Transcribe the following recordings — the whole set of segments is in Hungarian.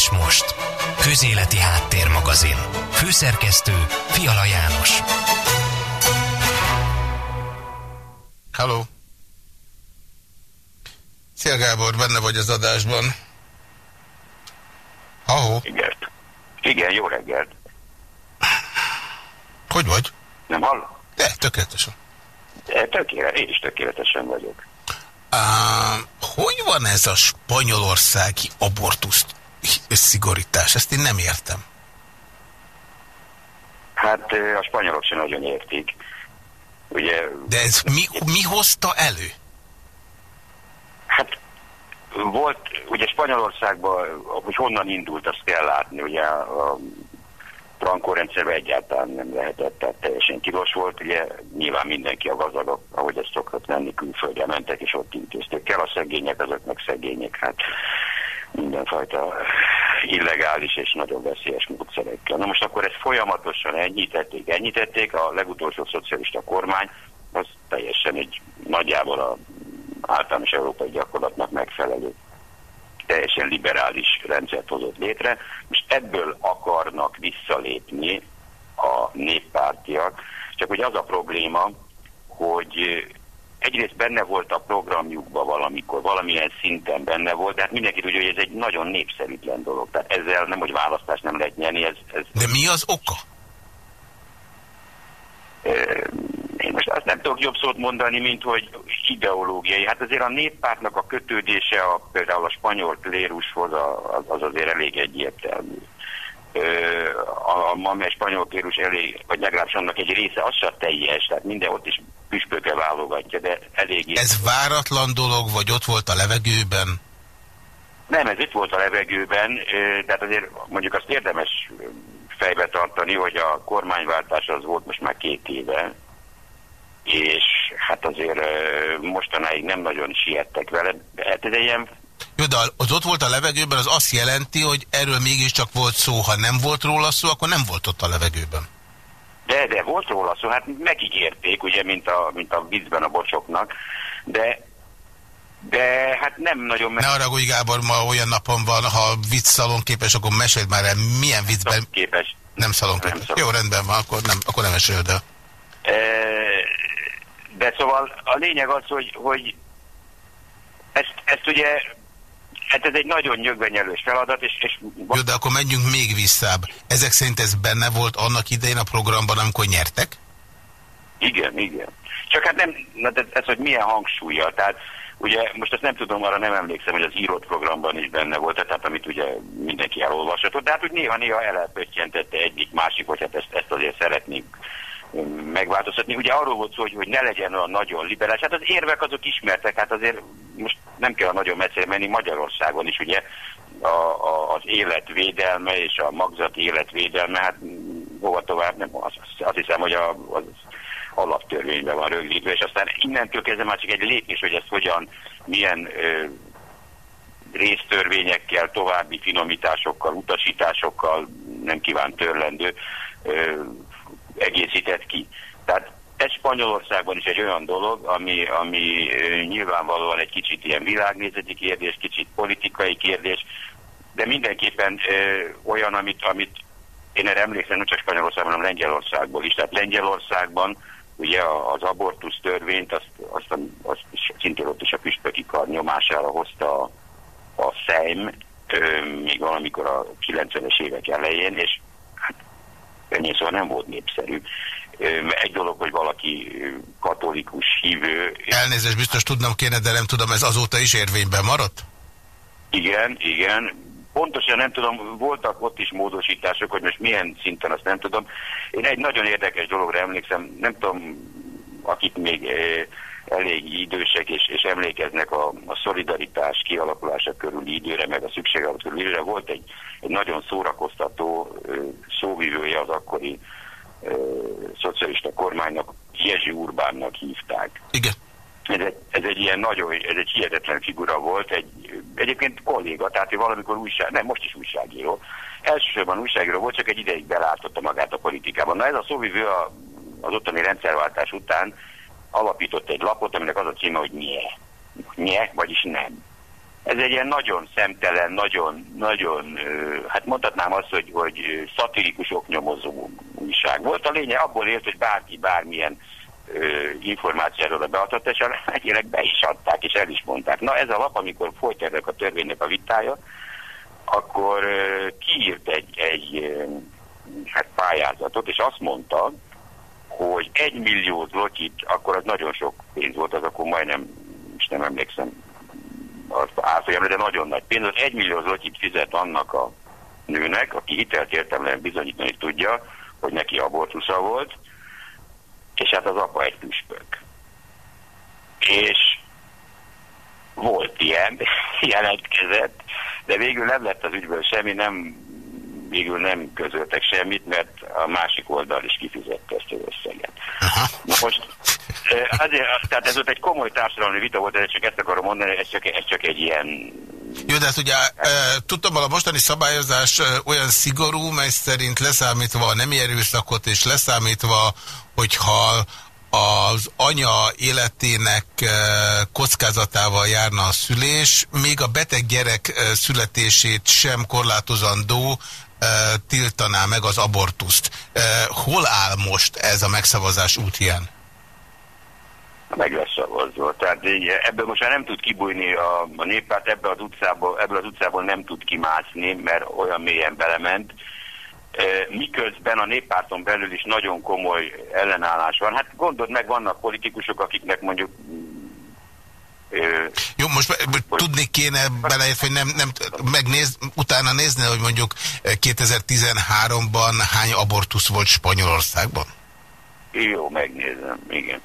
és most. Közéleti Háttérmagazin. Főszerkesztő Fiala János. Hello. Szia Gábor, benne vagy az adásban. Ahó. Igen. Igen, jó reggelt. Hogy vagy? Nem hallok? De, tökéletesen. Tökéletes, én is tökéletesen vagyok. Uh, hogy van ez a spanyolországi abortuszt szigorítás? Ezt én nem értem. Hát a spanyolok sem nagyon értik. Ugye, De ez mi, mi hozta elő? Hát volt, ugye Spanyolországban, hogy honnan indult, azt kell látni, ugye a Franco rendszerben egyáltalán nem lehetett, tehát teljesen tilos volt, ugye nyilván mindenki a gazdagok, ahogy ezt szokott lenni, külföldre mentek, és ott intéztek kell, a szegények, azok meg szegények, hát mindenfajta illegális és nagyon veszélyes módszerekkel. Na most akkor ezt folyamatosan enyhítették, enyhítették, a legutolsó szocialista kormány, az teljesen egy nagyjából a általános európai gyakorlatnak megfelelő teljesen liberális rendszert hozott létre. Most ebből akarnak visszalépni a néppártiak, csak hogy az a probléma, hogy egyrészt benne volt a programjukban valamikor, valamilyen szinten benne volt, de hát mindenki tudja, hogy ez egy nagyon népszerűtlen dolog. Tehát ezzel nem, hogy választást nem lehet nyerni. Ez, ez De mi az oka? én most azt nem tudok jobb szót mondani, mint hogy ideológiai. Hát azért a néppártnak a kötődése a, például a spanyol klérushoz az, az azért elég egyértelmű. A, a, a spanyol klérus elég, vagy legalábbis annak egy része az sem teljes, tehát minden ott is püspöke válogatja, de elég... Ez váratlan dolog, vagy ott volt a levegőben? Nem, ez itt volt a levegőben, tehát azért mondjuk azt érdemes fejbe tartani, hogy a kormányváltás az volt most már két éve, és hát azért mostanáig nem nagyon siettek vele. Hát ez egy ilyen... Jó, de az ott volt a levegőben, az azt jelenti, hogy erről mégiscsak volt szó. Ha nem volt róla szó, akkor nem volt ott a levegőben. De, de volt róla szó, hát megígérték, ugye, mint a, mint a viccben a bocsoknak, de de hát nem nagyon... Ne hogy Gábor, ma olyan napon van, ha vicc szalonképes, akkor meséld már el, milyen viccben... Képes. Nem szalonképes. Nem szalon. Jó, rendben van, akkor nem, akkor nem eséld el. De szóval a lényeg az, hogy, hogy ezt, ezt ugye, hát ez egy nagyon nyögvenyelős feladat, és, és... Jó, de akkor menjünk még visszább. Ezek szerint ez benne volt annak idején a programban, amikor nyertek? Igen, igen. Csak hát nem, ez, ez hogy milyen hangsúlya, tehát Ugye most ezt nem tudom, arra nem emlékszem, hogy az írott programban is benne volt, tehát amit ugye mindenki elolvashatott, de hát úgy néha-néha elpöttyentette egyik másik, hogy hát ezt, ezt azért szeretnénk megváltoztatni. Ugye arról volt szó, hogy, hogy ne legyen olyan nagyon liberális. Hát az érvek azok ismertek, hát azért most nem kell nagyon messzire menni Magyarországon is, ugye a, a, az életvédelme és a magzati életvédelme, hát hova tovább nem, azt, azt hiszem, hogy a, az alaptörvényben van rögzítve, és aztán innentől kezdve már csak egy lépés, hogy ezt hogyan, milyen ö, résztörvényekkel, további finomításokkal, utasításokkal nem kíván törlendő ö, egészített ki. Tehát ez Spanyolországban is egy olyan dolog, ami, ami nyilvánvalóan egy kicsit ilyen világnézeti kérdés, kicsit politikai kérdés, de mindenképpen ö, olyan, amit, amit én erre emlékszem, nem csak Spanyolországban, hanem Lengyelországból is. Tehát Lengyelországban ugye az abortusz törvényt, azt, azt, azt szintén ott is a püspöki kar nyomására hozta a, a Szejm, még valamikor a 90-es évek elején, és ennyi szóval nem volt népszerű. Egy dolog, hogy valaki katolikus hívő... Elnézést, biztos tudnom kéne, de nem tudom, ez azóta is érvényben maradt? Igen, igen. Pontosan nem tudom, voltak ott is módosítások, hogy most milyen szinten, azt nem tudom. Én egy nagyon érdekes dologra emlékszem, nem tudom, akik még eh, elég idősek és, és emlékeznek a, a szolidaritás kialakulása körüli időre, meg a szükségállapot körüli időre. Volt egy, egy nagyon szórakoztató szóvivője az akkori eh, szocialista kormánynak, Jezsi Urbánnak hívták. Igen. Ez egy, ez egy ilyen nagyon, ez egy hihetetlen figura volt, egy, egyébként kolléga, tehát ő valamikor újság, nem, most is újságíró. Elsősorban újságíró volt, csak egy ideig belátotta magát a politikában. Na ez a szóvivő a, az ottani rendszerváltás után alapított egy lapot, aminek az a címe, hogy nye. Nye, vagyis nem. ez egy ilyen nagyon szemtelen, nagyon, nagyon, hát mondhatnám azt, hogy, hogy szatirikus oknyomozó újság volt. A lényeg abból élt, hogy bárki bármilyen információról beadhat, és egyébként be is adták, és el is mondták. Na ez a lap, amikor folyt ennek a törvénynek a vitája, akkor kiírt egy, egy hát pályázatot, és azt mondta, hogy egy millió zlotyit, akkor az nagyon sok pénz volt, az akkor majdnem, és nem emlékszem az árfolyamra, de nagyon nagy pénz, az egy millió zlotyit fizet annak a nőnek, aki hitelt értelmelen bizonyítani tudja, hogy neki abortusza volt, és hát az apa egy püspök. És volt ilyen, jelentkezett, de végül nem lett az ügyből semmi, nem, végül nem közöltek semmit, mert a másik oldal is kifizette ezt az összeget. Na most, azért, tehát ez ott egy komoly társadalmi vita volt, de csak ezt akarom mondani, ez csak, ez csak egy ilyen... Jó, de hát ugye tudtam, a mostani szabályozás olyan szigorú, mely szerint leszámítva a nemi erőszakot és leszámítva, hogyha az anya életének kockázatával járna a szülés, még a beteg gyerek születését sem korlátozandó tiltaná meg az abortuszt. Hol áll most ez a megszavazás útján? Meg lesz szavazva. Tehát ebből most már nem tud kibújni a, a néppárt, ebből az, utcából, ebből az utcából nem tud kimászni, mert olyan mélyen belement. Miközben a néppárton belül is nagyon komoly ellenállás van. Hát gondold meg, vannak politikusok, akiknek mondjuk jó, most tudni kéne beleértve, hogy nem, nem megnéz, utána nézni, hogy mondjuk 2013-ban hány abortusz volt Spanyolországban? Jó, megnézem, igen.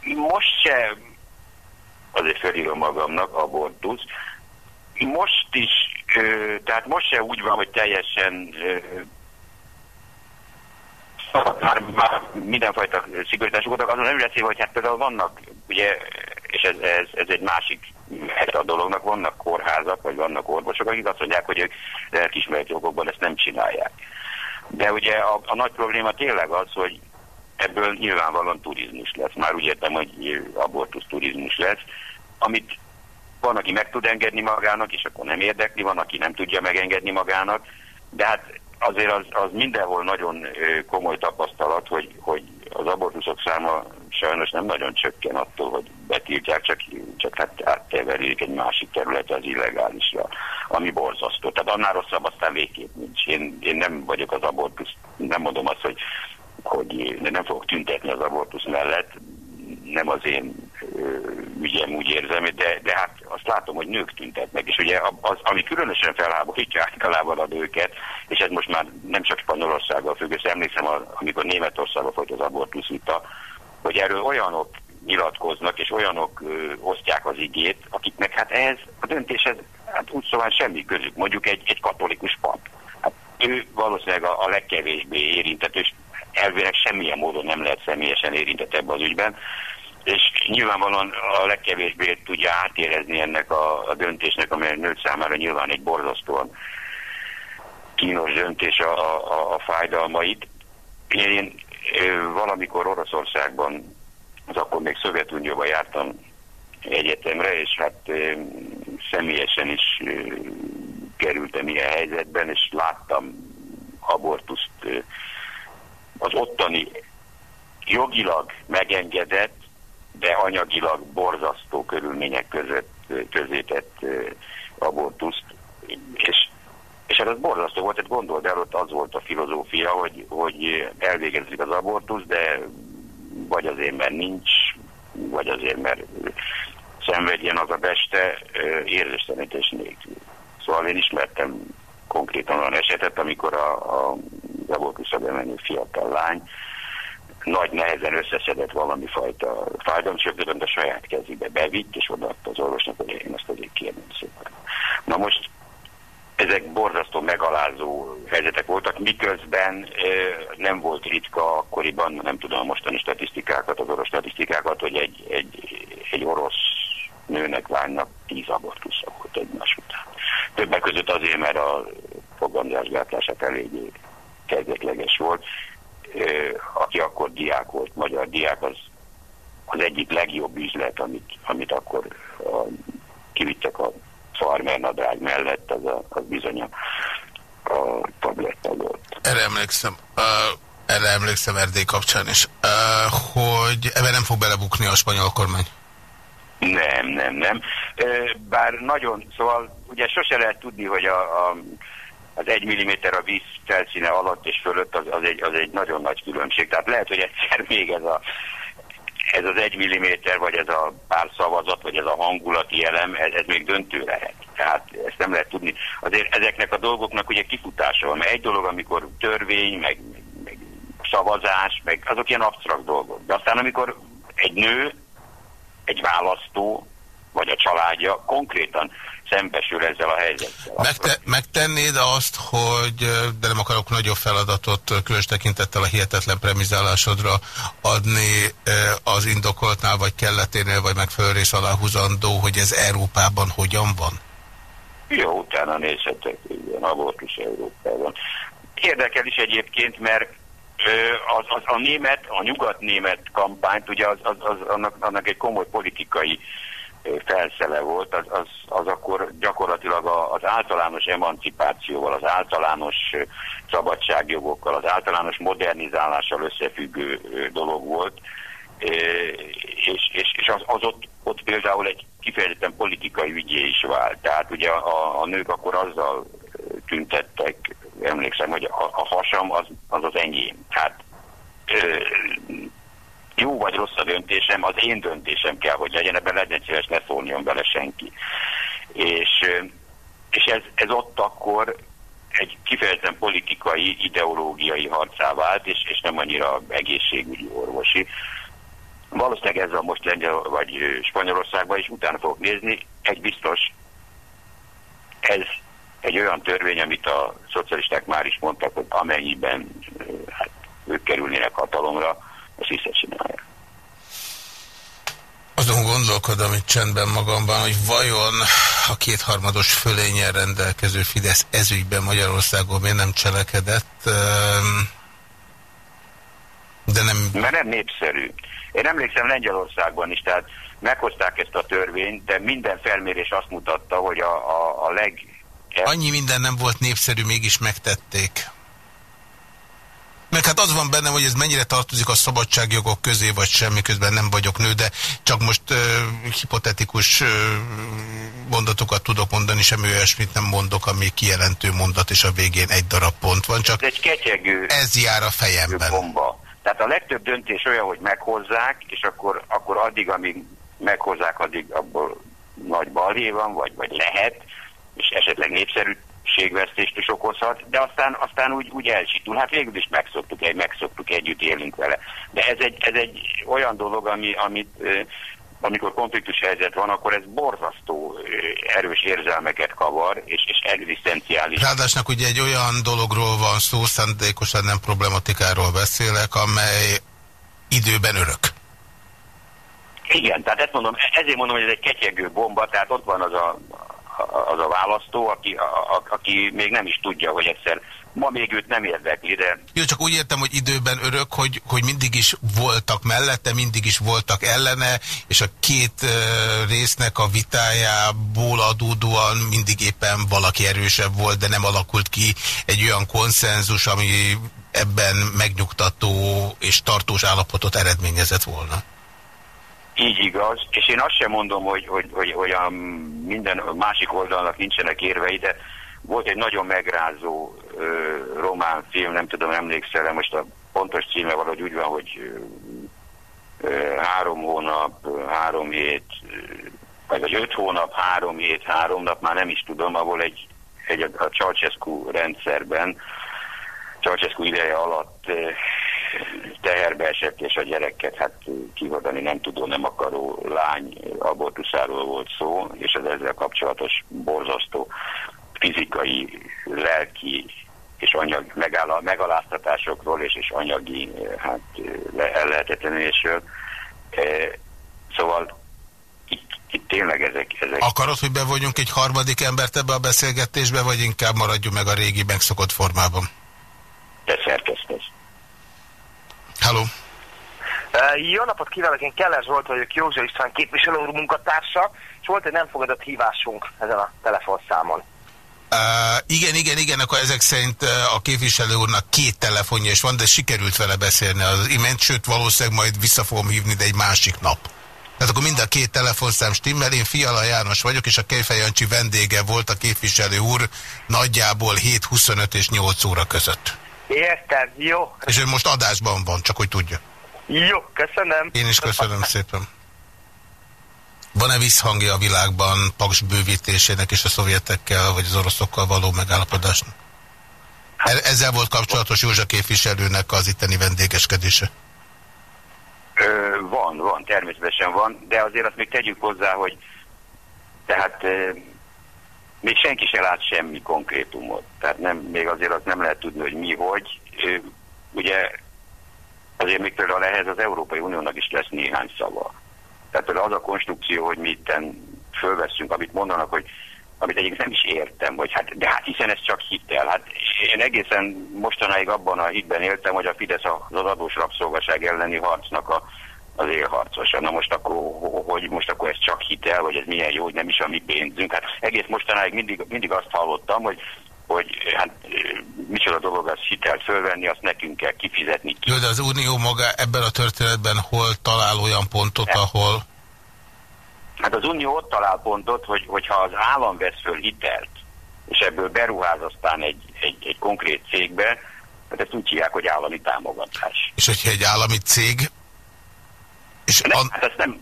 Most se, azért felírom magamnak, abortusz. Most is, tehát most se úgy van, hogy teljesen már, mindenfajta szigorítások voltak, azon nem beszélve, hogy hát például vannak, ugye, és ez, ez, ez egy másik a dolognak, vannak kórházak, vagy vannak orvosok, akik azt mondják, hogy ők lelkismereti okokban ezt nem csinálják. De ugye a, a nagy probléma tényleg az, hogy ebből nyilvánvalóan turizmus lesz. Már úgy értem, hogy abortusz turizmus lesz, amit van, aki meg tud engedni magának, és akkor nem érdekli, van, aki nem tudja megengedni magának, de hát azért az, az mindenhol nagyon komoly tapasztalat, hogy, hogy az abortuszok száma sajnos nem nagyon csökken attól, hogy betiltják, csak, csak hát átteverik egy másik területre az illegálisra, ami borzasztó. Tehát annál rosszabb aztán végképp nincs. Én, én nem vagyok az abortusz, nem mondom azt, hogy, hogy nem fogok tüntetni az abortusz mellett, nem az én ügyem úgy érzem, de, de hát azt látom, hogy nők tüntetnek, és ugye az, ami különösen felháborítja általában a nőket, és ez most már nem csak Spanyolországgal függ, és emlékszem, amikor Németországban folyt az abortusz vita, hogy erről olyanok nyilatkoznak, és olyanok ö, osztják az igét, akiknek hát ez a döntéshez hát úgy szóval semmi közük, mondjuk egy, egy katolikus pap. Hát ő valószínűleg a, a legkevésbé érintett, és elvileg semmilyen módon nem lehet személyesen érintett ebbe az ügyben, és nyilvánvalóan a legkevésbé tudja átérezni ennek a, a döntésnek, amely nőt számára nyilván egy borzasztóan kínos döntés a, a, a fájdalmait. Én valamikor Oroszországban, az akkor még Szovjetunióban jártam egyetemre, és hát személyesen is kerültem ilyen helyzetben, és láttam abortuszt az ottani jogilag megengedett de anyagilag borzasztó körülmények között közétett abortuszt, és, és hát az borzasztó volt, tehát gondold el, ott az volt a filozófia, hogy, hogy elvégezik az abortusz, de vagy azért, mert nincs, vagy azért, mert szenvedjen az a beste érzéstelenítés nélkül. Szóval én ismertem konkrétan olyan esetet, amikor a, a abortuszra bemenő fiatal lány nagy nehezen összeszedett valami fajta fájdalomcsökkentőt a saját kezébe bevitt, és odaadta az orvosnak, hogy én ezt azért kérném szépen. Na most ezek borzasztó megalázó helyzetek voltak, miközben nem volt ritka akkoriban, nem tudom a mostani statisztikákat, az orosz statisztikákat, hogy egy, egy, egy orosz nőnek, lánynak tíz abortusza volt egymás után. Többek között azért, mert a fogamzásgátlását eléggé kezdetleges volt, aki akkor diák volt, magyar diák, az az egyik legjobb üzlet, amit, amit akkor a kivittek a farmer nadrág mellett, az, a, az bizony a, a tabletta volt. Erre emlékszem. Uh, erre emlékszem Erdély kapcsán is, uh, hogy ebben nem fog belebukni a spanyol kormány. Nem, nem, nem. Bár nagyon, szóval ugye sose lehet tudni, hogy a, a, az egy milliméter a víz felszíne alatt és fölött az, az, egy, az egy nagyon nagy különbség. Tehát lehet, hogy egyszer még ez a ez az egy milliméter, vagy ez a pár szavazat, vagy ez a hangulati elem, ez, ez még döntő lehet. Tehát ezt nem lehet tudni. Azért ezeknek a dolgoknak ugye kifutása van. Egy dolog, amikor törvény, meg, meg, meg szavazás, meg azok ilyen absztrakt dolgok. De aztán amikor egy nő egy választó, vagy a családja konkrétan szembesül ezzel a helyzettel. Megte megtennéd azt, hogy, de nem akarok nagyobb feladatot különös tekintettel a hihetetlen premizálásodra adni az indokoltnál, vagy kelleténél, vagy megfelelő rész aláhúzandó, hogy ez Európában hogyan van? Jó, utána nézhetek, igen, abortus Európában. Érdekel is egyébként, mert az, az, a német, a nyugat-német kampányt, ugye az, az, az annak, annak egy komoly politikai felszele volt, az, az, az akkor gyakorlatilag az általános emancipációval, az általános szabadságjogokkal, az általános modernizálással összefüggő dolog volt, és, és, és az, az ott, ott például egy kifejezetten politikai ügyé is vált. Tehát ugye a, a nők akkor azzal tüntettek emlékszem, hogy a, a hasam az, az az enyém. Tehát jó vagy rossz a döntésem, az én döntésem kell, hogy legyen, ebben legyen szíves, ne szóljon bele senki. És, és ez, ez ott akkor egy kifejezetten politikai, ideológiai harcá vált, és, és nem annyira egészségügyi orvosi. Valószínűleg ez a most Lengyel vagy Spanyolországban is utána fogok nézni. Egy biztos, ez egy olyan törvény, amit a szocialisták már is mondtak, hogy amennyiben hát, ők kerülnének hatalomra, ezt visszacsinálják. Azon gondolkodom itt csendben magamban, hogy vajon a kétharmados fölényen rendelkező Fidesz ezügyben Magyarországon miért nem cselekedett, de nem... Mert nem népszerű. Én emlékszem Lengyelországban is, tehát meghozták ezt a törvényt, de minden felmérés azt mutatta, hogy a, a, a leg Annyi minden nem volt népszerű, mégis megtették. Meg hát az van bennem, hogy ez mennyire tartozik a szabadságjogok közé, vagy semmi közben nem vagyok nő, de csak most uh, hipotetikus uh, mondatokat tudok mondani, semmi olyasmit nem mondok, ami kijelentő mondat, és a végén egy darab pont van, csak ez, egy ketyegő, ez jár a fejemben. Bomba. Tehát a legtöbb döntés olyan, hogy meghozzák, és akkor, akkor addig, amíg meghozzák, addig abból nagy balhé van, vagy, vagy lehet, és esetleg népszerűségvesztést is okozhat, de aztán, aztán úgy, úgy elsitul. Hát végül is megszoktuk, egy, megszoktuk, együtt élünk vele. De ez egy, ez egy olyan dolog, ami, amit amikor konfliktus helyzet van, akkor ez borzasztó erős érzelmeket kavar, és, és egzisztenciális. Ráadásnak ugye egy olyan dologról van szó, szándékosan nem problematikáról beszélek, amely időben örök. Igen, tehát ezt mondom, ezért mondom, hogy ez egy ketyegő bomba, tehát ott van az a, az a választó, aki, a, a, aki még nem is tudja, hogy egyszer ma még őt nem érdekli, de... Jó, csak úgy értem, hogy időben örök, hogy, hogy mindig is voltak mellette, mindig is voltak ellene, és a két uh, résznek a vitájából adódóan mindig éppen valaki erősebb volt, de nem alakult ki egy olyan konszenzus, ami ebben megnyugtató és tartós állapotot eredményezett volna. Így igaz, és én azt sem mondom, hogy, hogy, hogy, hogy a minden másik oldalnak nincsenek érvei, de volt egy nagyon megrázó ö, román film, nem tudom, emlékszel most a pontos címe valahogy úgy van, hogy ö, három hónap, három hét, vagy, vagy öt hónap, három hét, három nap, már nem is tudom, ahol egy, egy a Ceausescu rendszerben, Ceausescu ideje alatt teherbe esett, és a gyereket hát kihordani nem tudó, nem akaró lány abortuszáról volt szó, és az ezzel kapcsolatos borzasztó fizikai, lelki és anyag megáll, megaláztatásokról és, és anyagi hát, ellehetetlenésről. Szóval itt, itt tényleg ezek, ezek... Akarod, hogy bevonjunk egy harmadik embert ebbe a beszélgetésbe, vagy inkább maradjunk meg a régi megszokott formában? Te szerkesztesz. Hello. Jó napot kívánok, én Keller Zsolt vagyok, József István képviselő úr munkatársa, és volt egy nem fogadott hívásunk ezen a telefonszámon. Uh, igen, igen, igen, akkor ezek szerint a képviselő úrnak két telefonja is van, de sikerült vele beszélni az imént, sőt valószínűleg majd vissza fogom hívni, de egy másik nap. Tehát akkor mind a két telefonszám stimmel, én Fiala János vagyok, és a Kejfejancsi vendége volt a képviselő úr nagyjából 7.25 és 8 óra között. Értem, jó. És ő most adásban van, csak hogy tudja. Jó, köszönöm. Én is köszönöm szépen. Van-e visszhangja a világban Paks bővítésének és a szovjetekkel, vagy az oroszokkal való megállapodásnak? E- ezzel volt kapcsolatos Józsa képviselőnek az itteni vendégeskedése. Ö, van, van, természetesen van, de azért azt még tegyük hozzá, hogy tehát még senki se lát semmi konkrétumot. Tehát nem, még azért azt nem lehet tudni, hogy mi, hogy. Ugye azért még például ehhez az Európai Uniónak is lesz néhány szava. Tehát például az a konstrukció, hogy mi itten fölveszünk, amit mondanak, hogy amit egyébként nem is értem, hogy hát, de hát hiszen ez csak hitel. Hát én egészen mostanáig abban a hitben éltem, hogy a Fidesz az adós rabszolgaság elleni harcnak a, az élharcosa. Na most akkor, hogy most akkor ez csak hitel, vagy ez milyen jó, hogy nem is a mi pénzünk. Hát egész mostanáig mindig, mindig azt hallottam, hogy hogy hát micsoda dolog az hitelt fölvenni, azt nekünk kell kifizetni. Jó, de az Unió maga ebben a történetben hol talál olyan pontot, nem. ahol... Hát az Unió ott talál pontot, hogy, hogyha az állam vesz föl hitelt, és ebből beruház aztán egy, egy, egy konkrét cégbe, hát ezt úgy hívják, hogy állami támogatás. És hogyha egy állami cég... És nem, an... hát ezt nem...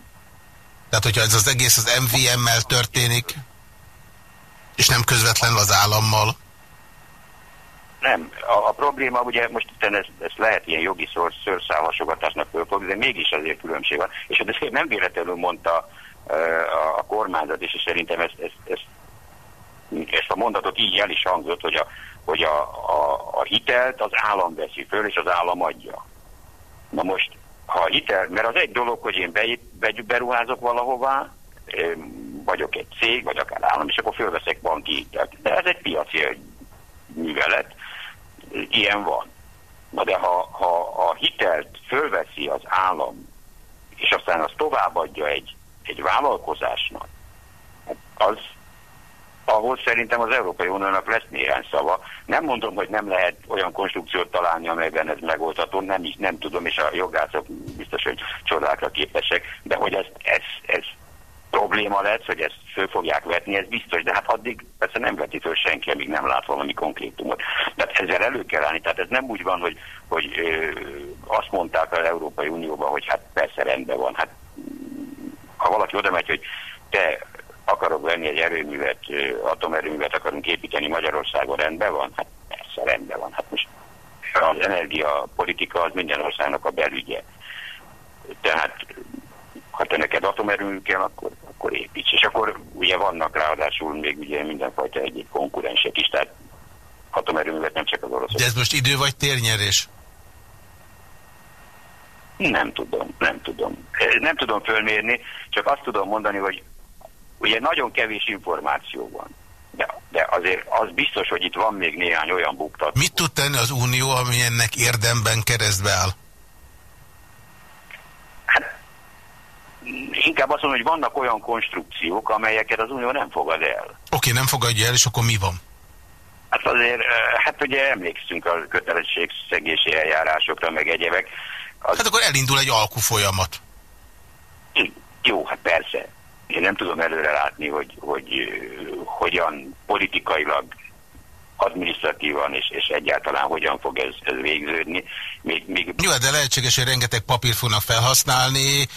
Tehát, hogyha ez az egész az MVM-mel történik, és nem közvetlenül az állammal, nem, a, a probléma ugye most itt ezt, ezt lehet ilyen jogi szor, szőrszálhasogatásnak fölfogni, de mégis azért különbség van. És hát ezt nem véletlenül mondta a, a kormányzat, és szerintem ezt, ezt, ezt, ezt a mondatot így el is hangzott, hogy a, hogy a, a, a hitelt az állam veszi föl, és az állam adja. Na most, ha hitel, mert az egy dolog, hogy én be, be, beruházok valahová, vagyok egy cég, vagy akár állam, és akkor fölveszek banki hitelt. De ez egy piaci művelet ilyen van. Na de ha, ha a hitelt fölveszi az állam, és aztán azt továbbadja egy, egy vállalkozásnak, hát az, ahol szerintem az Európai Uniónak lesz néhány szava. Nem mondom, hogy nem lehet olyan konstrukciót találni, amelyben ez megoldható, nem, nem tudom, és a jogászok biztos, hogy csodákra képesek, de hogy ez, ez, ez probléma lesz, hogy ezt föl fogják vetni, ez biztos, de hát addig persze nem veti föl senki, amíg nem lát valami konkrétumot. Tehát ezzel elő kell állni, tehát ez nem úgy van, hogy, hogy ö, azt mondták az Európai Unióban, hogy hát persze rendben van, hát ha valaki oda megy, hogy te akarok venni egy erőművet, atomerőművet akarunk építeni Magyarországon, rendben van? Hát persze rendben van. Hát most az energiapolitika az minden országnak a belügye. Tehát ha te neked atomerőmű kell, akkor, akkor építs. És akkor ugye vannak ráadásul még ugye mindenfajta egyéb konkurensek is, tehát atomerőművet nem csak az oroszok. De ez most idő vagy térnyerés? Nem tudom, nem tudom. Nem tudom fölmérni, csak azt tudom mondani, hogy ugye nagyon kevés információ van. De, de azért az biztos, hogy itt van még néhány olyan buktat. Mit tud tenni az Unió, ami ennek érdemben keresztbe áll? inkább azt mondom, hogy vannak olyan konstrukciók, amelyeket az Unió nem fogad el. Oké, nem fogadja el, és akkor mi van? Hát azért, hát ugye emlékszünk a kötelességszegési eljárásokra, meg egyebek. Az... Hát akkor elindul egy alkufolyamat. Jó, hát persze. Én nem tudom előre látni, hogy, hogy hogyan politikailag administratívan és, és egyáltalán hogyan fog ez, ez végződni. Még, még... Jó, de lehetséges, hogy rengeteg papírt fognak felhasználni,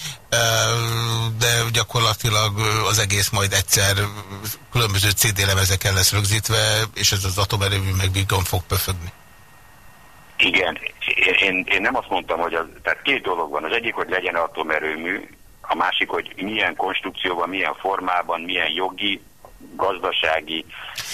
de gyakorlatilag az egész majd egyszer különböző CD lemezeken lesz rögzítve, és ez az atomerőmű meg Bigon fog pöfögni. Igen, én, én nem azt mondtam, hogy az, tehát két dolog van. Az egyik, hogy legyen atomerőmű, a másik, hogy milyen konstrukcióban, milyen formában, milyen jogi gazdasági.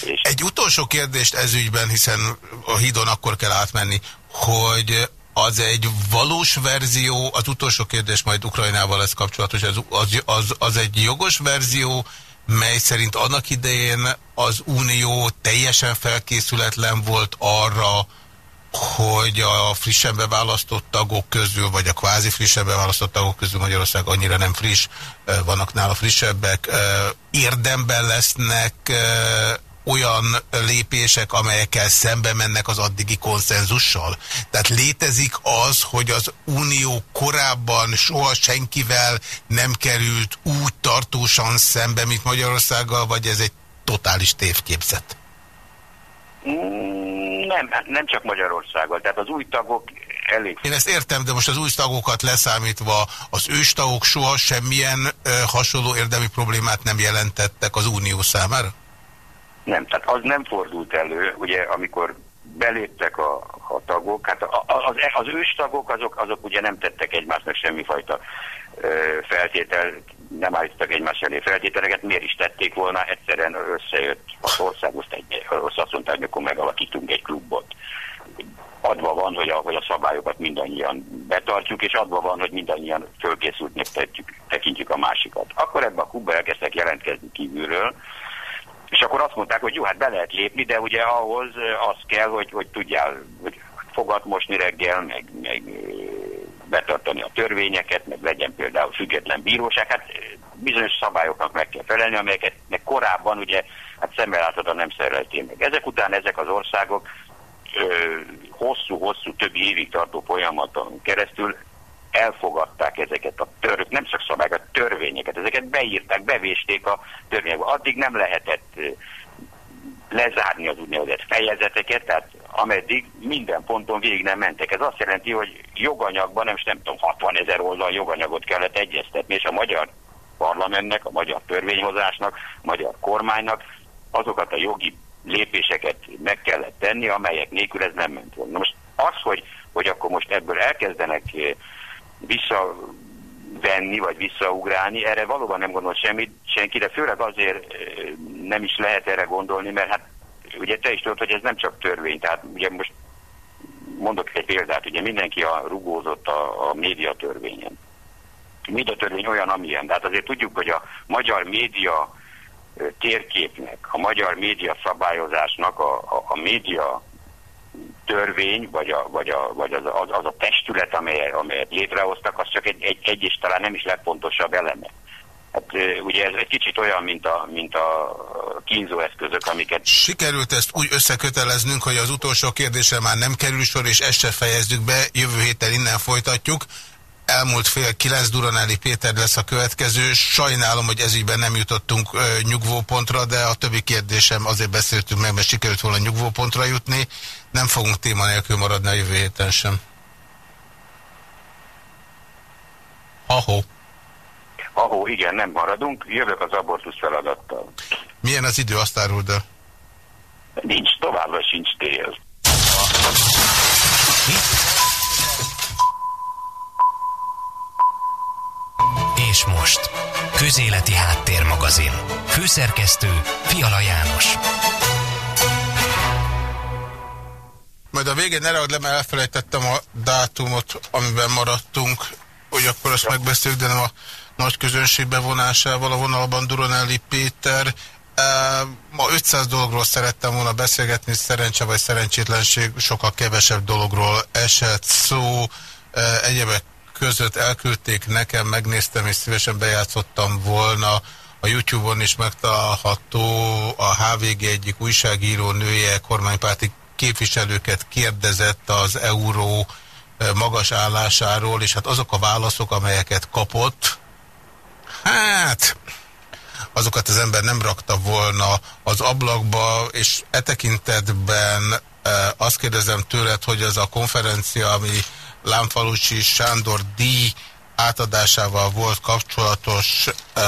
És... Egy utolsó kérdést ezügyben, hiszen a hídon akkor kell átmenni, hogy az egy valós verzió, az utolsó kérdés majd Ukrajnával lesz kapcsolatos, az, az, az, az egy jogos verzió, mely szerint annak idején az Unió teljesen felkészületlen volt arra, hogy a frissen beválasztott tagok közül, vagy a kvázi frissen beválasztott tagok közül Magyarország annyira nem friss, vannak nála frissebbek, érdemben lesznek olyan lépések, amelyekkel szembe mennek az addigi konszenzussal? Tehát létezik az, hogy az Unió korábban soha senkivel nem került úgy tartósan szembe, mint Magyarországgal, vagy ez egy totális tévképzet? Nem, nem csak Magyarországgal, tehát az új tagok elég... Én ezt értem, de most az új tagokat leszámítva az őstagok soha semmilyen ö, hasonló érdemi problémát nem jelentettek az Unió számára? Nem, tehát az nem fordult elő, ugye amikor beléptek a, a tagok, hát az, az őstagok azok, azok ugye nem tettek egymásnak semmifajta feltétel, nem állítottak egymás elé feltételeket, miért is tették volna, egyszerűen összejött az ország, azt, egy, azt mondták, hogy akkor megalakítunk egy klubot. Adva van, hogy a, hogy a szabályokat mindannyian betartjuk, és adva van, hogy mindannyian fölkészültnek tekintjük a másikat. Akkor ebben a klubba elkezdtek jelentkezni kívülről, és akkor azt mondták, hogy jó, hát be lehet lépni, de ugye ahhoz az kell, hogy, hogy tudjál hogy fogat mosni reggel, meg, meg betartani a törvényeket, meg legyen például független bíróság. Hát bizonyos szabályoknak meg kell felelni, amelyeket meg korábban ugye hát láthatóan nem szerelték meg. Ezek után ezek az országok hosszú-hosszú, több évig tartó folyamaton keresztül elfogadták ezeket a törv, nem csak szabályokat, törvényeket, ezeket beírták, bevésték a törvényekbe. Addig nem lehetett lezárni az úgynevezett fejezeteket, tehát ameddig minden ponton végig nem mentek. Ez azt jelenti, hogy joganyagban nem, nem tudom, 60 ezer oldal joganyagot kellett egyeztetni, és a magyar parlamentnek, a magyar törvényhozásnak, a magyar kormánynak azokat a jogi lépéseket meg kellett tenni, amelyek nélkül ez nem ment volna. Most az, hogy, hogy akkor most ebből elkezdenek visszavenni, vagy visszaugrálni, erre valóban nem gondol semmit, senki, de főleg azért nem is lehet erre gondolni, mert hát ugye te is tudod, hogy ez nem csak törvény, tehát ugye most mondok egy példát, ugye mindenki a rugózott a, a média törvényen. A média törvény olyan, amilyen, de hát azért tudjuk, hogy a magyar média térképnek, a magyar média szabályozásnak, a, a, a média törvény, vagy, a, vagy, a, vagy az, az, az a testület, amely, amelyet létrehoztak, az csak egy, egy, egy és talán nem is legfontosabb eleme. Hát ugye ez egy kicsit olyan, mint a, mint a kínzóeszközök, amiket... Sikerült ezt úgy összeköteleznünk, hogy az utolsó kérdésre már nem kerül sor, és ezt se fejezzük be, jövő héten innen folytatjuk elmúlt fél kilenc Duranelli Péter lesz a következő. Sajnálom, hogy ezügyben nem jutottunk ö, nyugvópontra, de a többi kérdésem azért beszéltünk meg, mert sikerült volna nyugvópontra jutni. Nem fogunk téma nélkül maradni a jövő héten sem. Ahó. Ahó, igen, nem maradunk. Jövök az abortusz feladattal. Milyen az idő, azt áruld el? Nincs, továbbra sincs tél. És most, Közéleti Háttérmagazin. Főszerkesztő Fiala János. Majd a végén ne ragd le, mert elfelejtettem a dátumot, amiben maradtunk, hogy akkor azt megbeszéljük, de nem a nagy közönség bevonásával a vonalban Duronelli Péter. Ma 500 dologról szerettem volna beszélgetni, szerencse vagy szerencsétlenség, sokkal kevesebb dologról esett szó, egyebek között elküldték nekem, megnéztem és szívesen bejátszottam volna. A Youtube-on is megtalálható a HVG egyik újságíró nője, kormánypárti képviselőket kérdezett az euró magas állásáról, és hát azok a válaszok, amelyeket kapott, hát azokat az ember nem rakta volna az ablakba, és e tekintetben azt kérdezem tőled, hogy az a konferencia, ami Lámfalucsi Sándor díj átadásával volt kapcsolatos uh,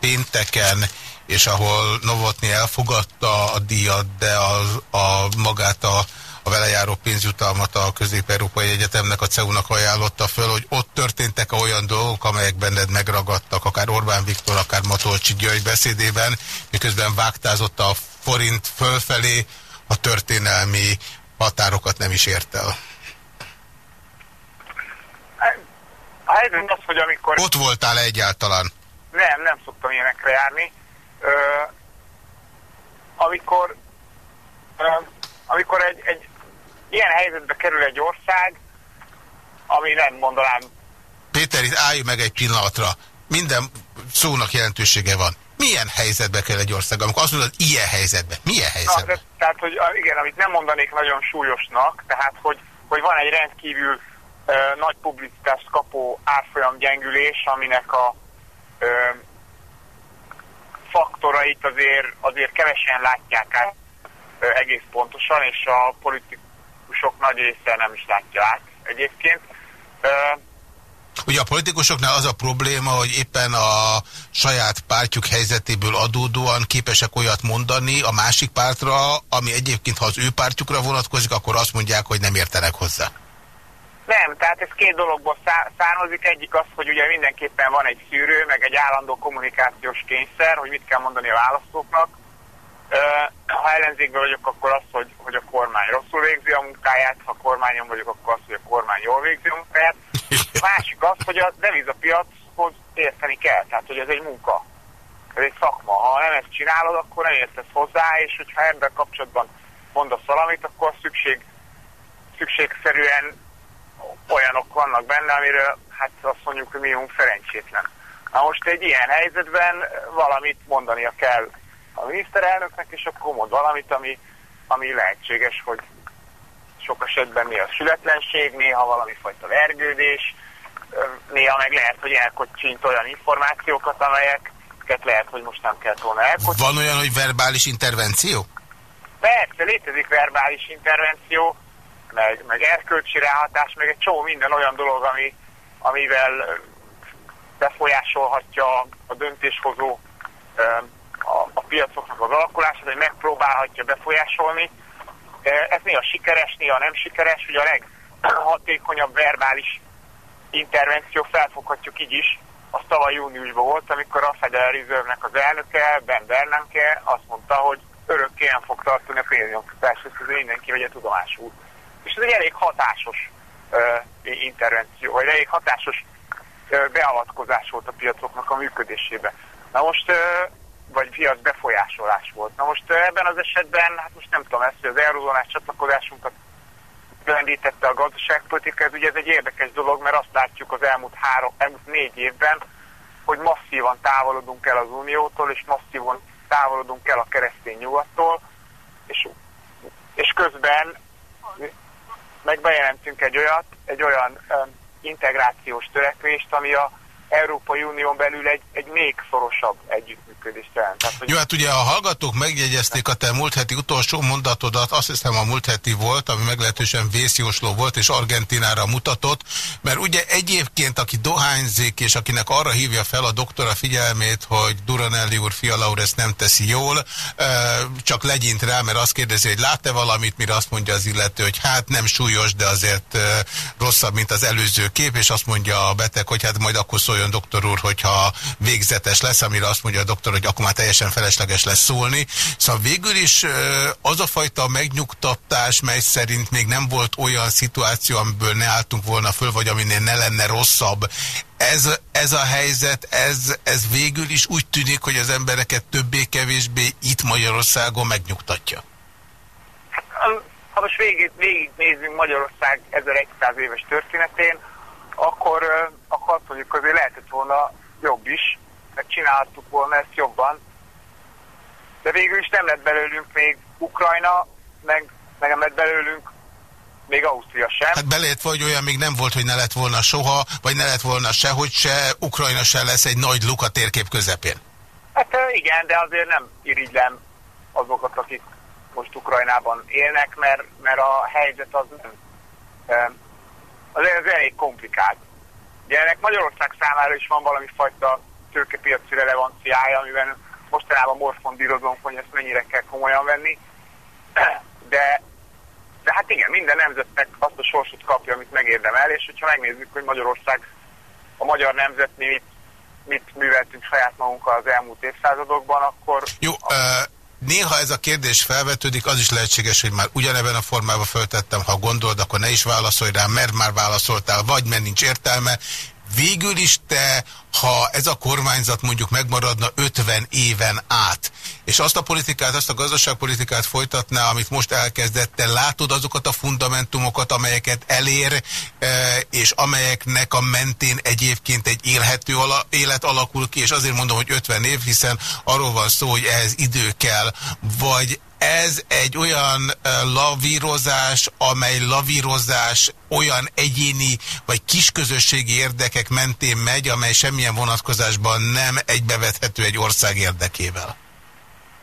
pénteken, és ahol Novotni elfogadta a díjat, de az, a magát a, a vele járó pénzjutalmat a Közép-Európai Egyetemnek, a CEU-nak ajánlotta föl, hogy ott történtek -e olyan dolgok, amelyek benned megragadtak, akár Orbán Viktor, akár Matolcsi György beszédében, miközben vágtázott a forint fölfelé, a történelmi határokat nem is ért el. A helyzet az, hogy amikor... Ott voltál -e egyáltalán? Nem, nem szoktam ilyenekre járni. Ö, amikor ö, amikor egy, egy ilyen helyzetbe kerül egy ország, ami nem mondanám... Péter, itt állj meg egy pillanatra. Minden szónak jelentősége van. Milyen helyzetbe kell egy ország, amikor azt mondod, ilyen helyzetben? Milyen helyzetben? Na, tehát, hogy igen, amit nem mondanék nagyon súlyosnak, tehát, hogy, hogy van egy rendkívül nagy publicitást kapó árfolyam gyengülés, aminek a ö, faktorait azért, azért kevesen látják át ö, egész pontosan, és a politikusok nagy része nem is látja át egyébként. Ö, Ugye a politikusoknál az a probléma, hogy éppen a saját pártjuk helyzetéből adódóan képesek olyat mondani a másik pártra, ami egyébként, ha az ő pártjukra vonatkozik, akkor azt mondják, hogy nem értenek hozzá. Nem, tehát ez két dologból származik. Egyik az, hogy ugye mindenképpen van egy szűrő, meg egy állandó kommunikációs kényszer, hogy mit kell mondani a választóknak. Ha ellenzékben vagyok, akkor az, hogy, hogy a kormány rosszul végzi a munkáját, ha kormányon vagyok, akkor az, hogy a kormány jól végzi a munkáját. A másik az, hogy a devizapiachoz érteni kell, tehát hogy ez egy munka, ez egy szakma. Ha nem ezt csinálod, akkor nem értesz hozzá, és hogyha ebben kapcsolatban mondasz valamit, akkor szükség, szükségszerűen olyanok vannak benne, amiről hát azt mondjuk, hogy minimum szerencsétlen. Na most egy ilyen helyzetben valamit mondania kell a miniszterelnöknek, és akkor mond valamit, ami, ami lehetséges, hogy sok esetben mi a születlenség, néha valami fajta vergődés, néha meg lehet, hogy elkocsint olyan információkat, amelyeket lehet, hogy most nem kell volna elkocsint. Van olyan, hogy verbális intervenció? Persze, létezik verbális intervenció, meg, meg erkölcsi ráhatás, meg egy csomó minden olyan dolog, ami, amivel befolyásolhatja a döntéshozó a, a piacoknak az alakulását, hogy megpróbálhatja befolyásolni. Ez néha sikeres, néha nem sikeres, ugye a leghatékonyabb verbális intervenció felfoghatjuk így is, az tavaly júniusban volt, amikor a Federal Reserve-nek az elnöke, Ben Bernanke azt mondta, hogy örökké nem fog tartani a pénznyomtatás, ezt mindenki vegye tudomásul. És ez egy elég hatásos uh, intervenció, vagy elég hatásos uh, beavatkozás volt a piacoknak a működésébe. Na most, uh, vagy piac befolyásolás volt. Na most uh, ebben az esetben, hát most nem tudom ezt, hogy az eurozónás csatlakozásunkat rendítette a gazdaságpolitika, ez ugye ez egy érdekes dolog, mert azt látjuk az elmúlt, három, elmúlt négy évben, hogy masszívan távolodunk el az Uniótól, és masszívan távolodunk el a keresztény nyugattól, és, és közben meg bejelentünk egy olyat, egy olyan integrációs törekvést, ami a Európai Unión belül egy, egy még szorosabb együttműködést jelent. Tehát, hogy... Jó, hát ugye a hallgatók megjegyezték a te múlt heti utolsó mondatodat, azt hiszem a múlt heti volt, ami meglehetősen vészjósló volt, és Argentinára mutatott, mert ugye egyébként, aki dohányzik, és akinek arra hívja fel a doktora figyelmét, hogy Duranelli úr Fialaur ezt nem teszi jól, csak legyint rá, mert azt kérdezi, hogy lát-e valamit, mire azt mondja az illető, hogy hát nem súlyos, de azért rosszabb, mint az előző kép, és azt mondja a beteg, hogy hát majd akkor szól szóljon doktor úr, hogyha végzetes lesz, amire azt mondja a doktor, hogy akkor már teljesen felesleges lesz szólni. Szóval végül is az a fajta megnyugtatás, mely szerint még nem volt olyan szituáció, amiből ne álltunk volna föl, vagy aminél ne lenne rosszabb. Ez, ez a helyzet, ez, ez végül is úgy tűnik, hogy az embereket többé-kevésbé itt Magyarországon megnyugtatja. Ha most végig, végignézzünk Magyarország 1100 éves történetén, akkor, akkor azt mondjuk, hogy lehetett volna jobb is, meg csináltuk volna ezt jobban. De végül is nem lett belőlünk még Ukrajna, meg, meg nem lett belőlünk még Ausztria sem. Hát belét vagy olyan még nem volt, hogy ne lett volna soha, vagy ne lett volna sehogy se, Ukrajna se lesz egy nagy luk a térkép közepén. Hát igen, de azért nem irigylem azokat, akik most Ukrajnában élnek, mert, mert a helyzet az nem az, elég komplikált. Ugye ennek Magyarország számára is van valami fajta tőkepiaci relevanciája, amiben mostanában morfondírozunk, hogy ezt mennyire kell komolyan venni. De, de hát igen, minden nemzetnek azt a sorsot kapja, amit megérdemel, és hogyha megnézzük, hogy Magyarország, a magyar nemzet mi mit, mit műveltünk saját magunkkal az elmúlt évszázadokban, akkor... Jó, uh, Néha ez a kérdés felvetődik, az is lehetséges, hogy már ugyanebben a formában föltettem, ha gondolod, akkor ne is válaszolj rá, mert már válaszoltál, vagy mert nincs értelme. Végül is te, ha ez a kormányzat mondjuk megmaradna 50 éven át, és azt a politikát, azt a gazdaságpolitikát folytatná, amit most elkezdette, látod azokat a fundamentumokat, amelyeket elér, e, és amelyeknek a mentén egyébként egy élhető élet alakul ki, és azért mondom, hogy 50 év, hiszen arról van szó, hogy ehhez idő kell, vagy ez egy olyan lavírozás, amely lavírozás olyan egyéni vagy kisközösségi érdekek mentén megy, amely semmilyen vonatkozásban nem egybevethető egy ország érdekével.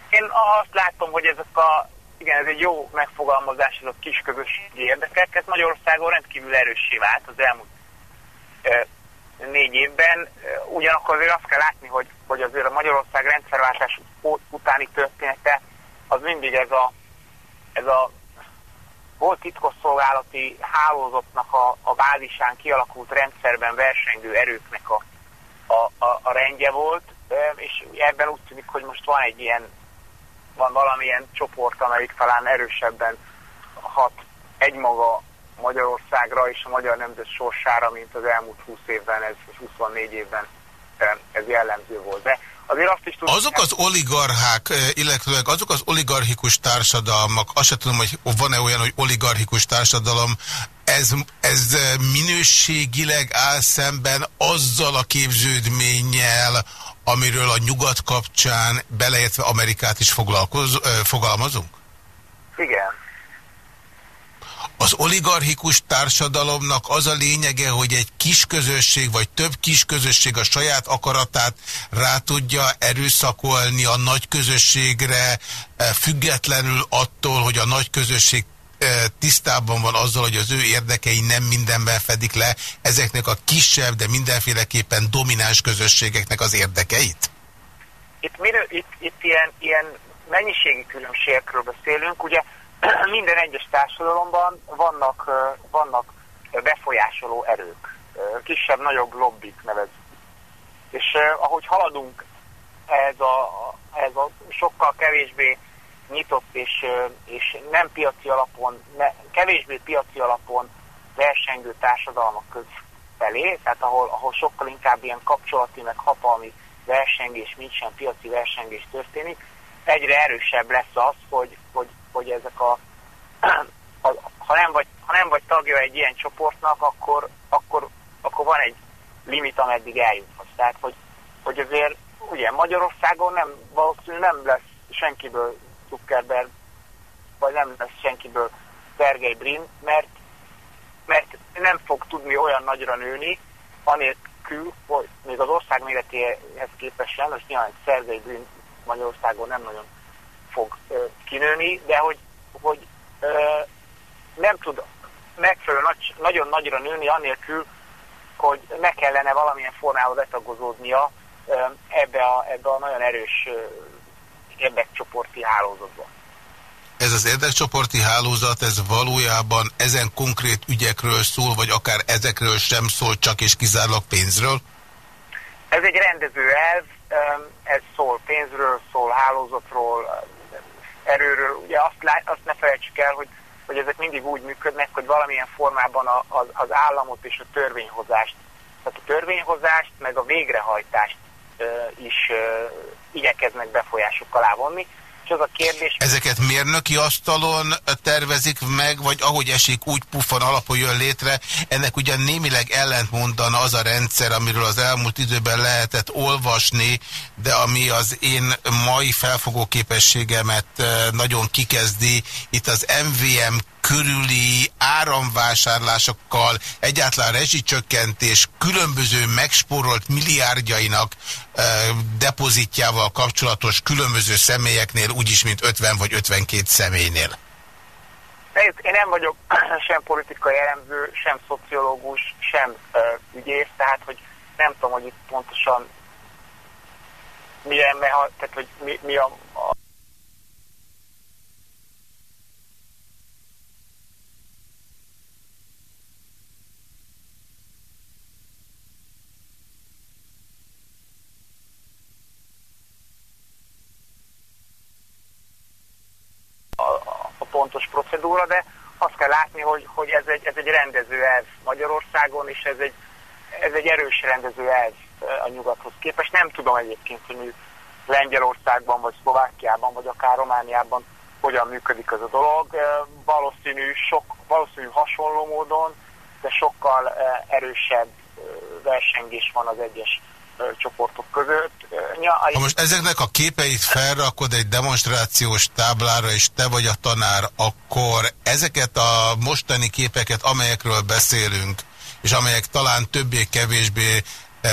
Én azt látom, hogy ezek a, igen, ez egy jó megfogalmazás, ez a kisközösségi érdekek, ez Magyarországon rendkívül erőssé vált az elmúlt e, négy évben. Ugyanakkor azért azt kell látni, hogy, hogy azért a Magyarország rendszerváltás utáni története az mindig ez a, ez a volt titkosszolgálati hálózatnak a, a bázisán kialakult rendszerben versengő erőknek a, a, a, a rendje volt, és ebben úgy tűnik, hogy most van egy ilyen, van valamilyen csoport, amelyik talán erősebben hat egymaga Magyarországra és a magyar nemzet sorsára, mint az elmúlt 20 évben, ez 24 évben ez jellemző volt. De azért azt is tudom... Azok az oligarchák, eh, illetve azok az oligarchikus társadalmak, azt sem tudom, hogy van-e olyan, hogy oligarchikus társadalom, ez, ez eh, minőségileg áll szemben azzal a képződménnyel, amiről a nyugat kapcsán, beleértve Amerikát is foglalkoz, eh, fogalmazunk? Igen. Az oligarchikus társadalomnak az a lényege, hogy egy kis közösség, vagy több kis közösség a saját akaratát rá tudja erőszakolni a nagy közösségre, eh, függetlenül attól, hogy a nagy közösség eh, tisztában van azzal, hogy az ő érdekei nem mindenben fedik le ezeknek a kisebb, de mindenféleképpen domináns közösségeknek az érdekeit? Itt, itt, itt ilyen, ilyen mennyiségi különbségekről beszélünk, ugye minden egyes társadalomban vannak, vannak befolyásoló erők, kisebb-nagyobb lobbik nevez. És ahogy haladunk ez a, ez a sokkal kevésbé nyitott és, és nem piaci alapon, ne, kevésbé piaci alapon versengő társadalmak köz felé, tehát ahol, ahol sokkal inkább ilyen kapcsolati, meg hatalmi versengés, mint sem piaci versengés történik, egyre erősebb lesz az, hogy, hogy ezek a, ha nem vagy, ha nem vagy tagja egy ilyen csoportnak, akkor, akkor, akkor van egy limit, ameddig eljuthatsz. Tehát, hogy, hogy azért ugye Magyarországon nem, valószínűleg nem lesz senkiből Zuckerberg, vagy nem lesz senkiből Sergey Brin, mert, mert nem fog tudni olyan nagyra nőni, anélkül, hogy még az ország méretéhez képest sem, most nyilván Sergey Brin Magyarországon nem nagyon fog kinőni, de hogy, hogy ö, nem tud megfelelő nagy, nagyon nagyra nőni annélkül, hogy ne kellene valamilyen formában betagozódnia ö, ebbe, a, ebbe a nagyon erős ö, érdekcsoporti hálózatba. Ez az érdekcsoporti hálózat, ez valójában ezen konkrét ügyekről szól, vagy akár ezekről sem szól, csak és kizárólag pénzről? Ez egy rendező elv, ez szól pénzről, szól hálózatról, erőről, ugye azt, lá, azt ne felejtsük el, hogy, hogy ezek mindig úgy működnek, hogy valamilyen formában a, az, az államot és a törvényhozást, tehát a törvényhozást meg a végrehajtást ö, is ö, igyekeznek befolyások alá vonni. És az a kérdés... Ezeket mérnöki asztalon tervezik meg, vagy ahogy esik, úgy puffan alapul jön létre. Ennek ugyan némileg ellentmondana az a rendszer, amiről az elmúlt időben lehetett olvasni, de ami az én mai felfogó képességemet eh, nagyon kikezdi. Itt az MVM körüli áramvásárlásokkal, egyáltalán rezsicsökkentés, különböző megspórolt milliárdjainak depozitjával kapcsolatos különböző személyeknél, úgyis, mint 50 vagy 52 személynél. Én nem vagyok sem politikai elemző, sem szociológus, sem uh, ügyész, tehát hogy nem tudom, hogy itt pontosan milyen, tehát hogy mi, mi a, a pontos procedúra, de azt kell látni, hogy, hogy ez, egy, ez egy rendező elv Magyarországon, és ez egy, ez egy erős rendező elv a nyugathoz képest. Nem tudom egyébként, hogy Lengyelországban, vagy Szlovákiában, vagy akár Romániában hogyan működik ez a dolog. Valószínű, sok, valószínű hasonló módon, de sokkal erősebb versengés van az egyes csoportok között. Ha most ezeknek a képeit felrakod egy demonstrációs táblára, és te vagy a tanár, akkor ezeket a mostani képeket, amelyekről beszélünk, és amelyek talán többé-kevésbé e,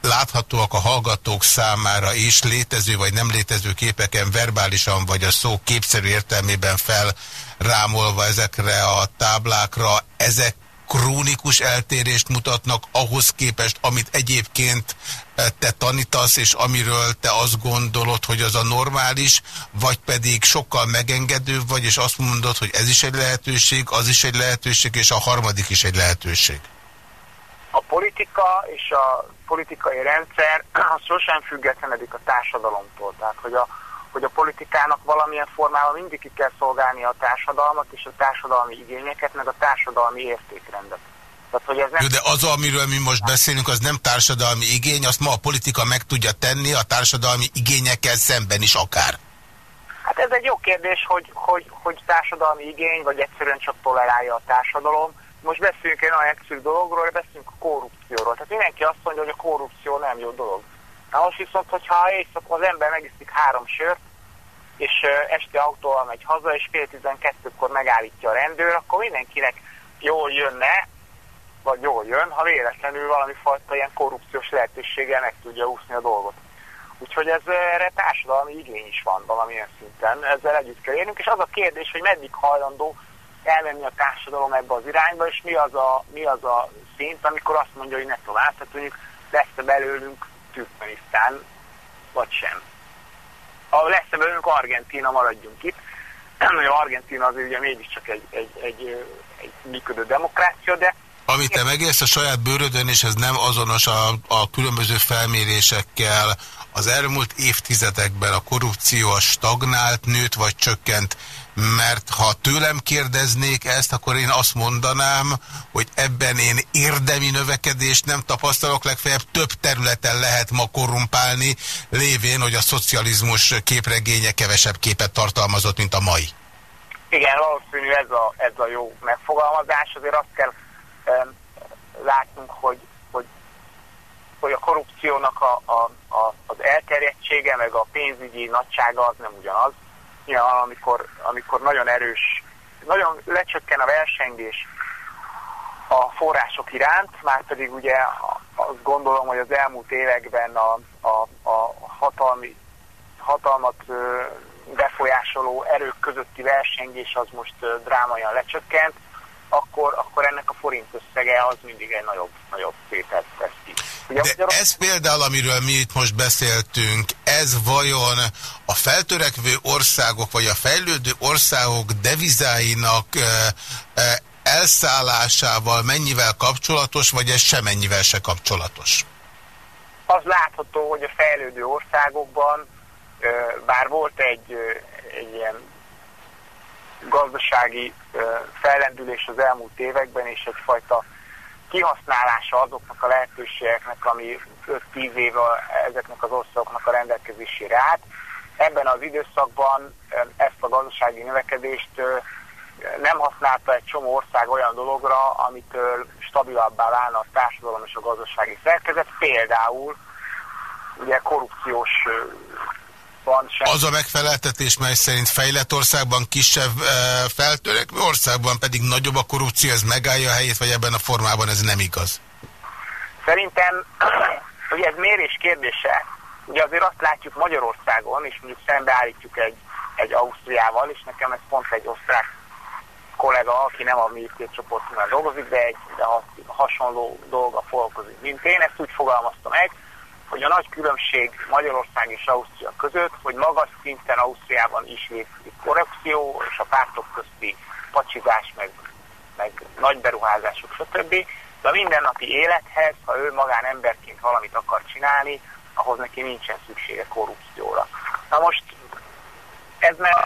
láthatóak a hallgatók számára is létező vagy nem létező képeken verbálisan vagy a szó képszerű értelmében felrámolva ezekre a táblákra, ezek krónikus eltérést mutatnak ahhoz képest, amit egyébként eh, te tanítasz, és amiről te azt gondolod, hogy az a normális, vagy pedig sokkal megengedőbb vagy, és azt mondod, hogy ez is egy lehetőség, az is egy lehetőség, és a harmadik is egy lehetőség? A politika és a politikai rendszer az sosem függetlenedik a társadalomtól. Tehát, hogy a, hogy a politikának valamilyen formában mindig ki kell szolgálni a társadalmat és a társadalmi igényeket, meg a társadalmi értékrendet. Tehát, hogy ez nem... De az, amiről mi most beszélünk, az nem társadalmi igény, azt ma a politika meg tudja tenni a társadalmi igényekkel szemben is akár. Hát ez egy jó kérdés, hogy, hogy, hogy társadalmi igény, vagy egyszerűen csak tolerálja a társadalom. Most beszéljünk egy olyan egyszerű dologról, beszélünk a korrupcióról. Tehát mindenki azt mondja, hogy a korrupció nem jó dolog. Na most viszont, hogyha éjszaka az ember megiszik három sört, és este autóval megy haza, és fél tizenkettőkor megállítja a rendőr, akkor mindenkinek jól jönne, vagy jól jön, ha véletlenül valami fajta ilyen korrupciós lehetőséggel meg tudja úszni a dolgot. Úgyhogy ez erre társadalmi igény is van valamilyen szinten, ezzel együtt kell érnünk, és az a kérdés, hogy meddig hajlandó elmenni a társadalom ebbe az irányba, és mi az a, mi az a szint, amikor azt mondja, hogy ne tovább, tehát mondjuk lesz belőlünk Türkmenisztán, vagy sem. Ha lesz belőlünk Argentína, maradjunk itt. Argentína az ugye mégiscsak egy, egy, egy, egy működő demokrácia, de amit te megérsz a saját bőrödön, és ez nem azonos a, a különböző felmérésekkel, az elmúlt évtizedekben a korrupció a stagnált, nőtt vagy csökkent, mert ha tőlem kérdeznék ezt, akkor én azt mondanám, hogy ebben én érdemi növekedést nem tapasztalok, legfeljebb több területen lehet ma korrumpálni, lévén, hogy a szocializmus képregénye kevesebb képet tartalmazott, mint a mai. Igen, valószínű ez a, ez a jó megfogalmazás, azért azt kell látnunk, hogy, hogy, hogy a korrupciónak a, a, a, az elterjedtsége, meg a pénzügyi nagysága az nem ugyanaz. Ja, amikor, amikor nagyon erős, nagyon lecsökken a versengés a források iránt, már pedig ugye azt gondolom, hogy az elmúlt években a, a, a hatalmi, hatalmat befolyásoló erők közötti versengés az most drámaian lecsökkent, akkor, akkor ennek a forint összege az mindig egy nagyobb, nagyobb tételt tesz ki. Ugye, De ez például, amiről mi itt most beszéltünk, ez vajon a feltörekvő országok, vagy a fejlődő országok devizáinak e, e, elszállásával mennyivel kapcsolatos, vagy ez semennyivel se kapcsolatos? Az látható, hogy a fejlődő országokban, bár volt egy, egy ilyen gazdasági fellendülés az elmúlt években, és egyfajta kihasználása azoknak a lehetőségeknek, ami 5-10 éve ezeknek az országoknak a rendelkezésére állt. Ebben az időszakban ezt a gazdasági növekedést nem használta egy csomó ország olyan dologra, amitől stabilabbá válna a társadalom és a gazdasági szerkezet, például ugye korrupciós van sem. Az a megfeleltetés, mely szerint fejlett országban kisebb e, feltörekvő országban pedig nagyobb a korrupció, ez megállja a helyét, vagy ebben a formában ez nem igaz? Szerintem, hogy ez mérés kérdése, ugye azért azt látjuk Magyarországon, és mondjuk szembeállítjuk egy, egy Ausztriával, és nekem ez pont egy osztrák kollega, aki nem a mi csoportunknál dolgozik, de egy de hasonló dolga foglalkozik, mint én, ezt úgy fogalmaztam meg, hogy a nagy különbség Magyarország és Ausztria között, hogy magas szinten Ausztriában is létezik korrupció, és a pártok közti pacsizás, meg, meg nagy beruházások, stb. De a mindennapi élethez, ha ő magánemberként valamit akar csinálni, ahhoz neki nincsen szüksége korrupcióra. Na most ez nem,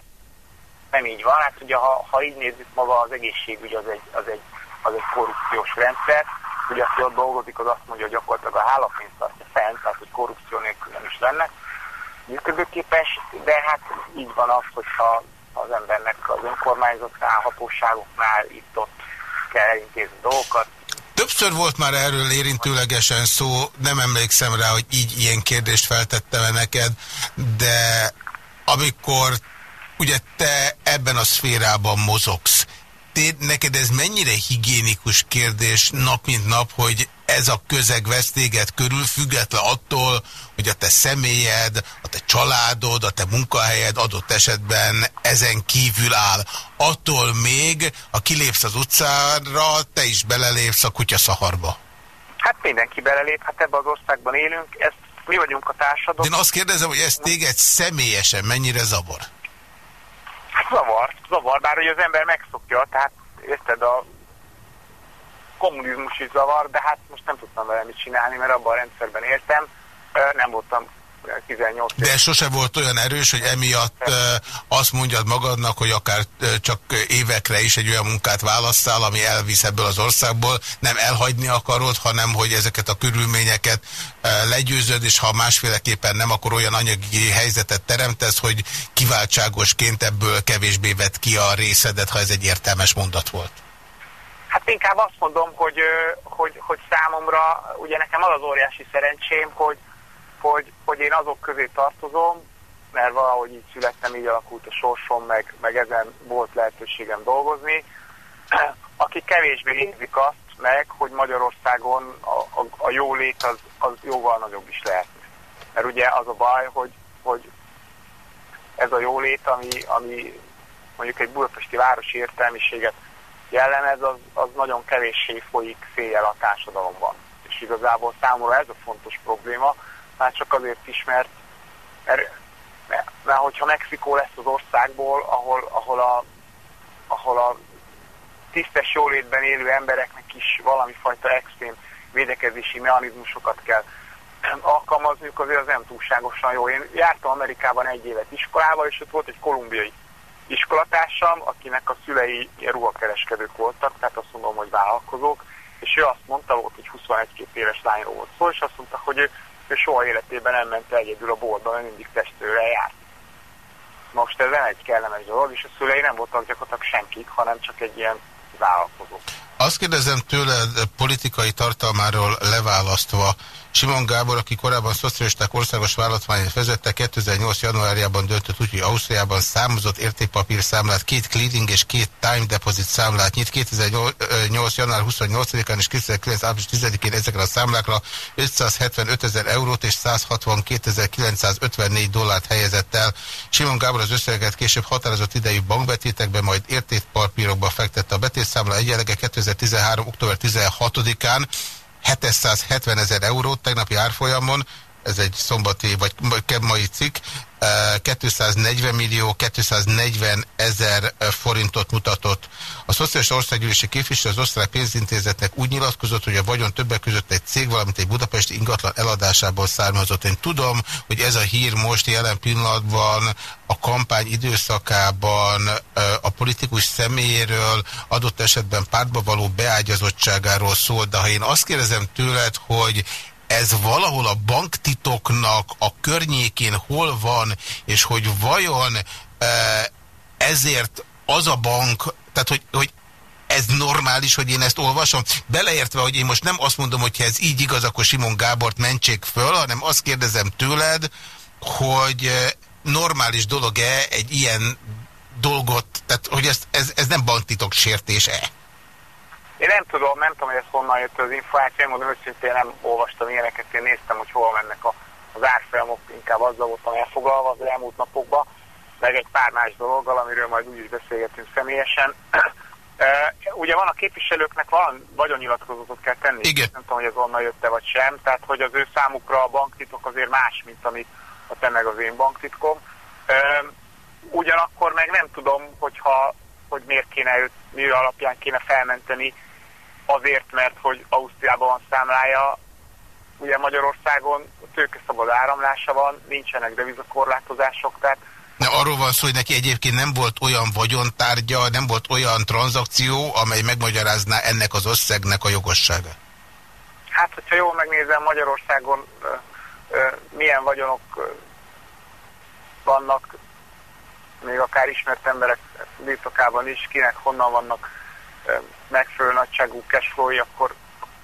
nem így van, hát ugye ha, ha így nézzük maga az egészségügy, az egy, az egy, az egy korrupciós rendszer, ugye aki ott dolgozik, az azt mondja, hogy gyakorlatilag a hálapénzt tartja fent, tehát hogy korrupció nélkül nem is lenne működőképes, de hát így van az, hogyha az embernek az önkormányzatnál, hatóságoknál itt-ott kell intézni dolgokat. Többször volt már erről érintőlegesen szó, nem emlékszem rá, hogy így ilyen kérdést feltettem -e neked, de amikor ugye te ebben a szférában mozogsz, te, neked ez mennyire higiénikus kérdés nap mint nap, hogy ez a közeg vesz téged körül, független attól, hogy a te személyed, a te családod, a te munkahelyed adott esetben ezen kívül áll. Attól még, ha kilépsz az utcára, te is belelépsz a kutya szaharba. Hát mindenki belelép, hát ebben az országban élünk, ezt mi vagyunk a társadalom. Én azt kérdezem, hogy ez téged személyesen mennyire zavar? Hát zavar, zavar, bár hogy az ember megszokja, tehát érted, a kommunizmus is zavar, de hát most nem tudtam vele mit csinálni, mert abban a rendszerben éltem, nem voltam 18 De sose volt olyan erős, hogy emiatt azt mondjad magadnak, hogy akár csak évekre is egy olyan munkát választál, ami elvisz ebből az országból, nem elhagyni akarod, hanem hogy ezeket a körülményeket legyőzöd, és ha másféleképpen nem, akkor olyan anyagi helyzetet teremtesz, hogy kiváltságosként ebből kevésbé vett ki a részedet, ha ez egy értelmes mondat volt. Hát inkább azt mondom, hogy, hogy, hogy számomra, ugye nekem az az óriási szerencsém, hogy, hogy, hogy én azok közé tartozom, mert valahogy így születtem, így alakult a sorsom, meg, meg ezen volt lehetőségem dolgozni, akik kevésbé érzik azt meg, hogy Magyarországon a, a, a jólét az, az jóval nagyobb is lehet. Mert ugye az a baj, hogy, hogy ez a jólét, ami, ami mondjuk egy budapesti városi értelmiséget jellemez, az, az nagyon kevéssé folyik széjjel a társadalomban. És igazából számomra ez a fontos probléma, már csak azért is, mert, mert, mert, mert hogyha Mexikó lesz az országból, ahol, ahol, a, ahol a tisztes jólétben élő embereknek is valami fajta extrém védekezési mechanizmusokat kell alkalmazniuk, azért az nem túlságosan jó. Én jártam Amerikában egy évet iskolába, és ott volt egy kolumbiai iskolatársam, akinek a szülei ruhakereskedők voltak, tehát azt mondom, hogy vállalkozók, és ő azt mondta, volt egy 21 éves lányról volt szó, és azt mondta, hogy ő, ő soha életében nem ment egyedül a boltba, mert mindig testőre járt. Most ez nem egy kellemes dolog, és a szülei nem voltak gyakorlatilag senkik, hanem csak egy ilyen vállalkozó. Azt kérdezem tőled politikai tartalmáról leválasztva, Simon Gábor, aki korábban szocialisták országos vállalatmányát vezette, 2008. januárjában döntött úgy, hogy Ausztriában számozott értékpapír számlát, két clearing és két time deposit számlát nyit. 2008. január 28-án és 2009. április 10-én ezekre a számlákra 575 ezer eurót és 162.954 dollárt helyezett el. Simon Gábor az összeget később határozott idejű bankbetétekbe, majd értékpapírokba fektette a betétszámla egyenlege 2013. október 16-án 770 ezer eurót tegnapi árfolyamon, ez egy szombati vagy mai cikk, 240 millió, 240 ezer forintot mutatott. A Szociális Országgyűlési képviselő az osztrák pénzintézetnek úgy nyilatkozott, hogy a vagyon többek között egy cég, valamint egy budapesti ingatlan eladásából származott. Én tudom, hogy ez a hír most jelen pillanatban a kampány időszakában a politikus személyéről, adott esetben pártba való beágyazottságáról szól, de ha én azt kérdezem tőled, hogy ez valahol a banktitoknak a környékén hol van, és hogy vajon ezért az a bank, tehát hogy, hogy ez normális, hogy én ezt olvasom? Beleértve, hogy én most nem azt mondom, hogy ez így igaz, akkor Simon Gábort mentsék föl, hanem azt kérdezem tőled, hogy normális dolog-e egy ilyen dolgot, tehát hogy ez, ez, ez nem banktitok sértés-e? Én nem tudom, nem tudom, hogy ez honnan jött az információ, én mondom őszintén nem olvastam ilyeneket, én néztem, hogy hol mennek a, az árfolyamok, inkább azzal voltam elfoglalva az elmúlt napokban, meg egy pár más dologgal, amiről majd úgy is beszélgetünk személyesen. ugye van a képviselőknek van vagyonnyilatkozatot kell tenni, Igen. nem tudom, hogy ez onnan jött-e vagy sem, tehát hogy az ő számukra a banktitok azért más, mint amit a te meg az én banktitkom. Ugyanakkor meg nem tudom, hogyha, hogy miért kéne őt, mi alapján kéne felmenteni azért, mert hogy Ausztriában van számlája, ugye Magyarországon tőke szabad áramlása van, nincsenek devizakorlátozások, tehát Ne, arról van szó, hogy neki egyébként nem volt olyan vagyontárgya, nem volt olyan tranzakció, amely megmagyarázná ennek az összegnek a jogosságát. jól megnézem Magyarországon milyen vagyonok vannak, még akár ismert emberek birtokában is, kinek honnan vannak megfelelő nagyságú cashflow akkor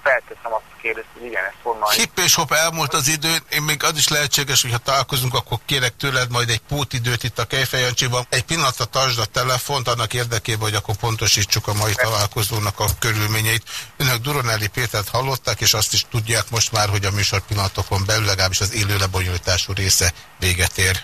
felteszem azt a kérdést, hogy igen, ez honnan. Hip és hop elmúlt az idő, én még az is lehetséges, hogy ha találkozunk, akkor kérek tőled majd egy pótidőt itt a Kejfejancsiban. Egy pillanatra tartsd a telefont, annak érdekében, hogy akkor pontosítsuk a mai találkozónak a körülményeit. Önök Duronelli Pétert hallották, és azt is tudják most már, hogy a műsor pillanatokon belül legalábbis az élő lebonyolítású része véget ér.